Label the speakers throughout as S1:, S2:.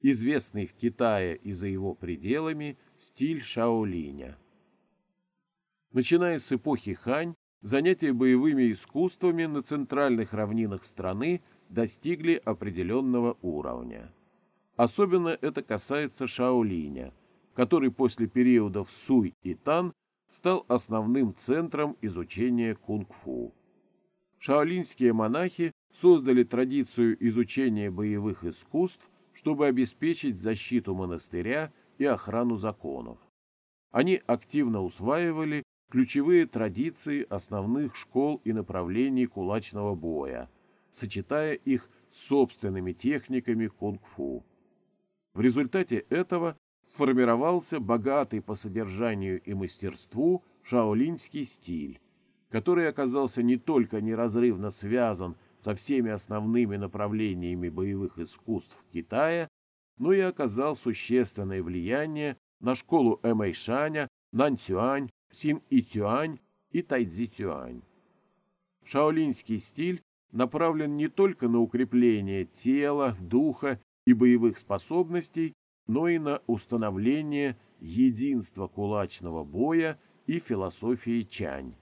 S1: известный в Китае и за его пределами стиль Шаолиня. Начиная с эпохи Хань, занятия боевыми искусствами на центральных равнинах страны достигли определенного уровня. Особенно это касается Шаолиня, который после периодов Суй и Тан стал основным центром изучения кунг-фу. Шаолинские монахи создали традицию изучения боевых искусств, чтобы обеспечить защиту монастыря и охрану законов. Они активно усваивали ключевые традиции основных школ и направлений кулачного боя, сочетая их с собственными техниками кунг-фу. В результате этого сформировался богатый по содержанию и мастерству шаолиньский стиль, который оказался не только неразрывно связан со всеми основными направлениями боевых искусств Китая, но и оказал существенное влияние на школу Эмэйшаня, Нанцюань, Син-Итюань и Тайцзи-Тюань. Шаолиньский стиль направлен не только на укрепление тела, духа и боевых способностей, но и на установление единства кулачного боя и философии чань.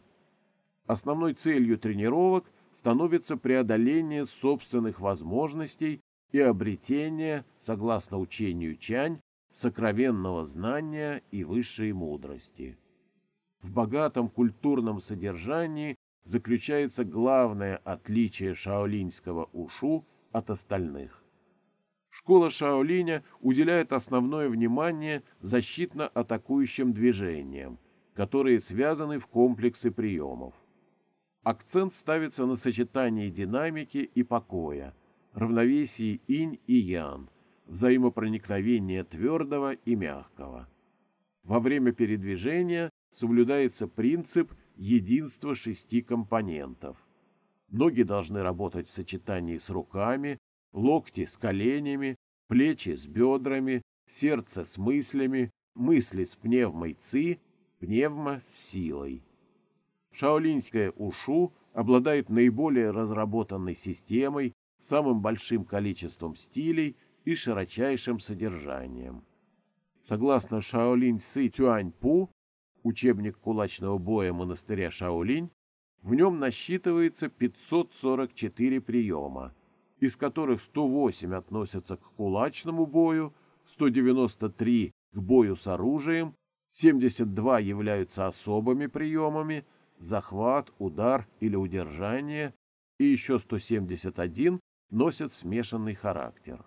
S1: Основной целью тренировок становится преодоление собственных возможностей и обретение, согласно учению чань, сокровенного знания и высшей мудрости. В богатом культурном содержании заключается главное отличие шаолиньского ушу от остальных. Школа Шаолиня уделяет основное внимание защитно-атакующим движениям, которые связаны в комплексы приемов. Акцент ставится на сочетании динамики и покоя, равновесии инь и ян, взаимопроникновения твердого и мягкого. Во время передвижения соблюдается принцип единства шести компонентов. Ноги должны работать в сочетании с руками, локти с коленями, плечи с бедрами, сердце с мыслями, мысли с пневмой ци, пневма с силой. Шаолиньская ушу обладает наиболее разработанной системой, самым большим количеством стилей и широчайшим содержанием. Согласно Шаолинь Сы Тюань-Пу, учебник кулачного боя монастыря Шаолинь, в нем насчитывается 544 приема, из которых 108 относятся к кулачному бою, 193 к бою с оружием, 72 являются особыми приемами, захват, удар или удержание, и еще 171 носят смешанный характер.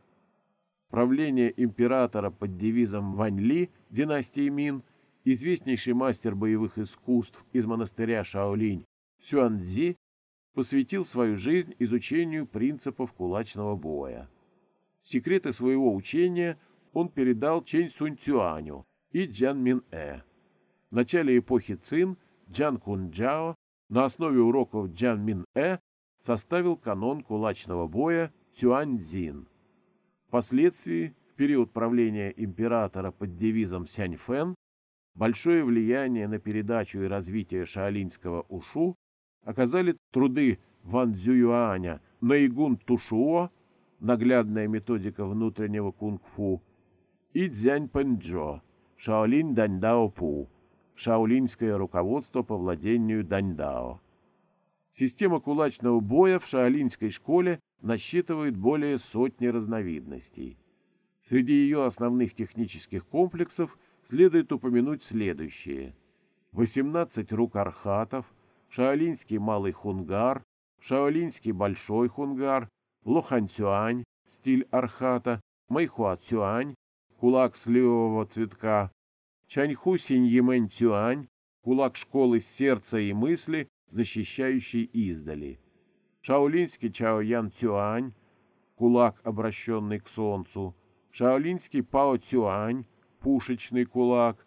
S1: Правление императора под девизом Ваньли династии Мин, известнейший мастер боевых искусств из монастыря Шаолинь Сюанцзи посвятил свою жизнь изучению принципов кулачного боя. Секреты своего учения он передал Чэнь Сунь Цюаню и Джан Мин Э. В начале эпохи Цин Джан Кун Джао на основе уроков Джан Мин Э составил канон кулачного боя Цюань-Зин. Впоследствии, в период правления императора под девизом Сянь-Фэн, большое влияние на передачу и развитие шаолиньского ушу оказали труды Ван Цзююаня Наигун Тушуо, наглядная методика внутреннего кунг-фу, и Цзянь Пэнчжо, Шаолинь Даньдао Пу, шаолиньское руководство по владению Даньдао. Система кулачного боя в шаолиньской школе насчитывает более сотни разновидностей. Среди ее основных технических комплексов следует упомянуть следующие. 18 рук архатов, шаолиньский малый хунгар, шаолиньский большой хунгар, лоханцюань, стиль архата, майхуацюань, кулак сливового цветка, чаньху синьемэнь цюань, кулак школы сердца и мысли, защищающий издали, шаолиньский чаоян цюань, кулак, обращенный к солнцу, шаолиньский пао цюань, пушечный кулак,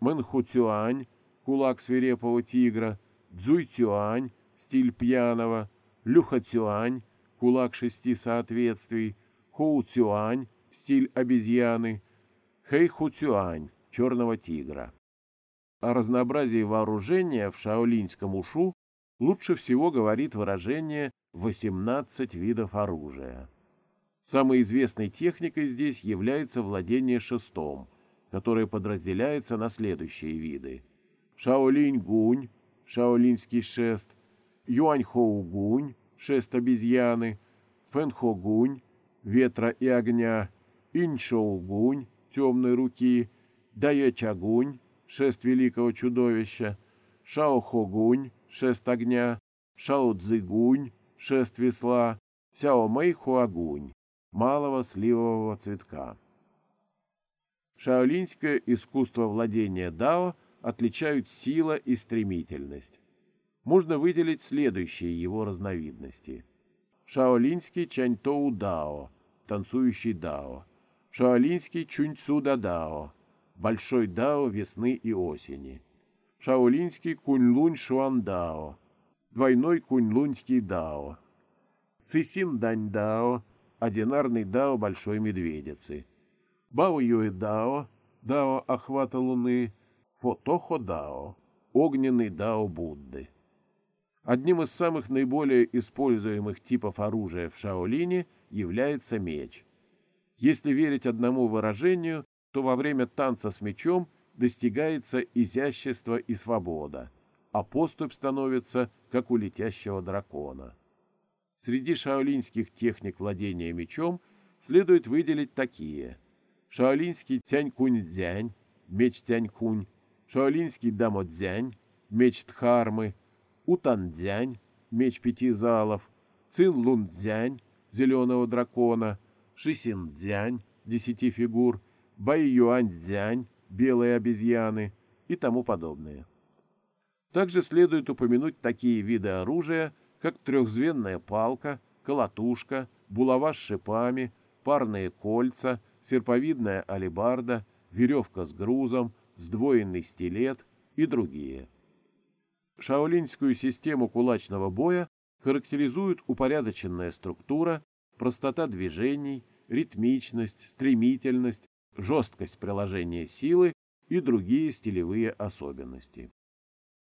S1: мэнху цюань, кулак свирепого тигра, Цзуй-Тюань, стиль пьяного, Люха-Тюань, кулак шести соответствий, Хоу-Тюань, стиль обезьяны, Хэй-Ху-Тюань, черного тигра. О разнообразии вооружения в шаолиньском ушу лучше всего говорит выражение «18 видов оружия». Самой известной техникой здесь является владение шестом, которое подразделяется на следующие виды. Шаолинь-гунь, шаолинский шест, юаньхоу-гунь, шест обезьяны, фэнхо-гунь, ветра и огня, иньшоу-гунь, темной руки, даячагунь, шест великого чудовища, шаохогунь, шест огня, шао-цзыгунь, шест весла, сяо-мэй-хуагунь, малого сливового цветка. Шаолинское искусство владения дао отличают сила и стремительность. Можно выделить следующие его разновидности. Шаолинский чаньтоу дао, танцующий дао. Шаолинский чуньцуда дао, большой дао весны и осени. Шаолинский куньлунь шуан дао, двойной куньлуньский дао. Цисин дань дао, одинарный дао большой медведицы, Бао Юэ дао, дао охвата луны, Фотохо дао, огненный дао Будды. Одним из самых наиболее используемых типов оружия в Шаолине является меч. Если верить одному выражению, то во время танца с мечом достигается изящество и свобода, а поступь становится, как у летящего дракона. Среди шаолинских техник владения мечом следует выделить такие. Шаолинский тянь-кунь-дзянь, меч тянь-кунь, шаолинский дамо-дзянь, меч Дхармы, Утан-дзянь, меч пяти залов, Цин-лун-дзянь, зеленого дракона, Шисин-дзянь, десяти фигур, Бай-юань-дзянь, белые обезьяны и тому подобное. Также следует упомянуть такие виды оружия, как трехзвенная палка, колотушка, булава с шипами, парные кольца, серповидная алебарда, веревка с грузом, сдвоенный стилет и другие. Шаолиньскую систему кулачного боя характеризуют упорядоченная структура, простота движений, ритмичность, стремительность, жесткость приложения силы и другие стилевые особенности.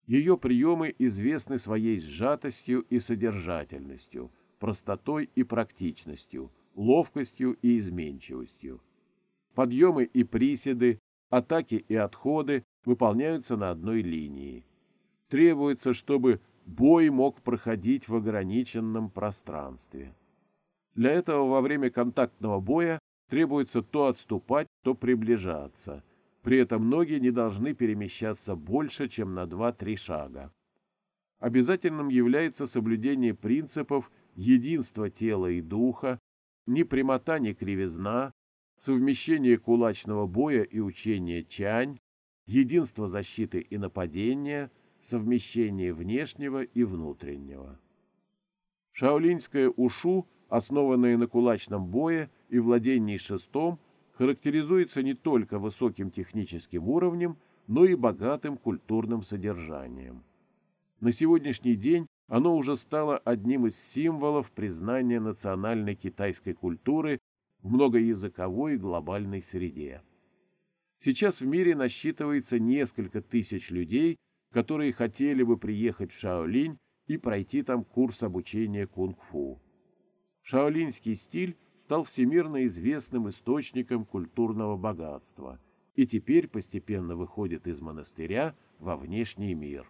S1: Ее приемы известны своей сжатостью и содержательностью, простотой и практичностью, ловкостью и изменчивостью. Подъемы и приседы, атаки и отходы выполняются на одной линии. Требуется, чтобы бой мог проходить в ограниченном пространстве. Для этого во время контактного боя требуется то отступать, то приближаться – при этом ноги не должны перемещаться больше, чем на 2-3 шага. Обязательным является соблюдение принципов единства тела и духа, ни прямота, ни кривизна, совмещение кулачного боя и учения чань, единство защиты и нападения, совмещение внешнего и внутреннего. Шаолиньское ушу, основанное на кулачном бое и владении шестом, характеризуется не только высоким техническим уровнем, но и богатым культурным содержанием. На сегодняшний день оно уже стало одним из символов признания национальной китайской культуры в многоязыковой глобальной среде. Сейчас в мире насчитывается несколько тысяч людей, которые хотели бы приехать в Шаолинь и пройти там курс обучения кунг-фу. Шаолиньский стиль стал всемирно известным источником культурного богатства и теперь постепенно выходит из монастыря во внешний мир.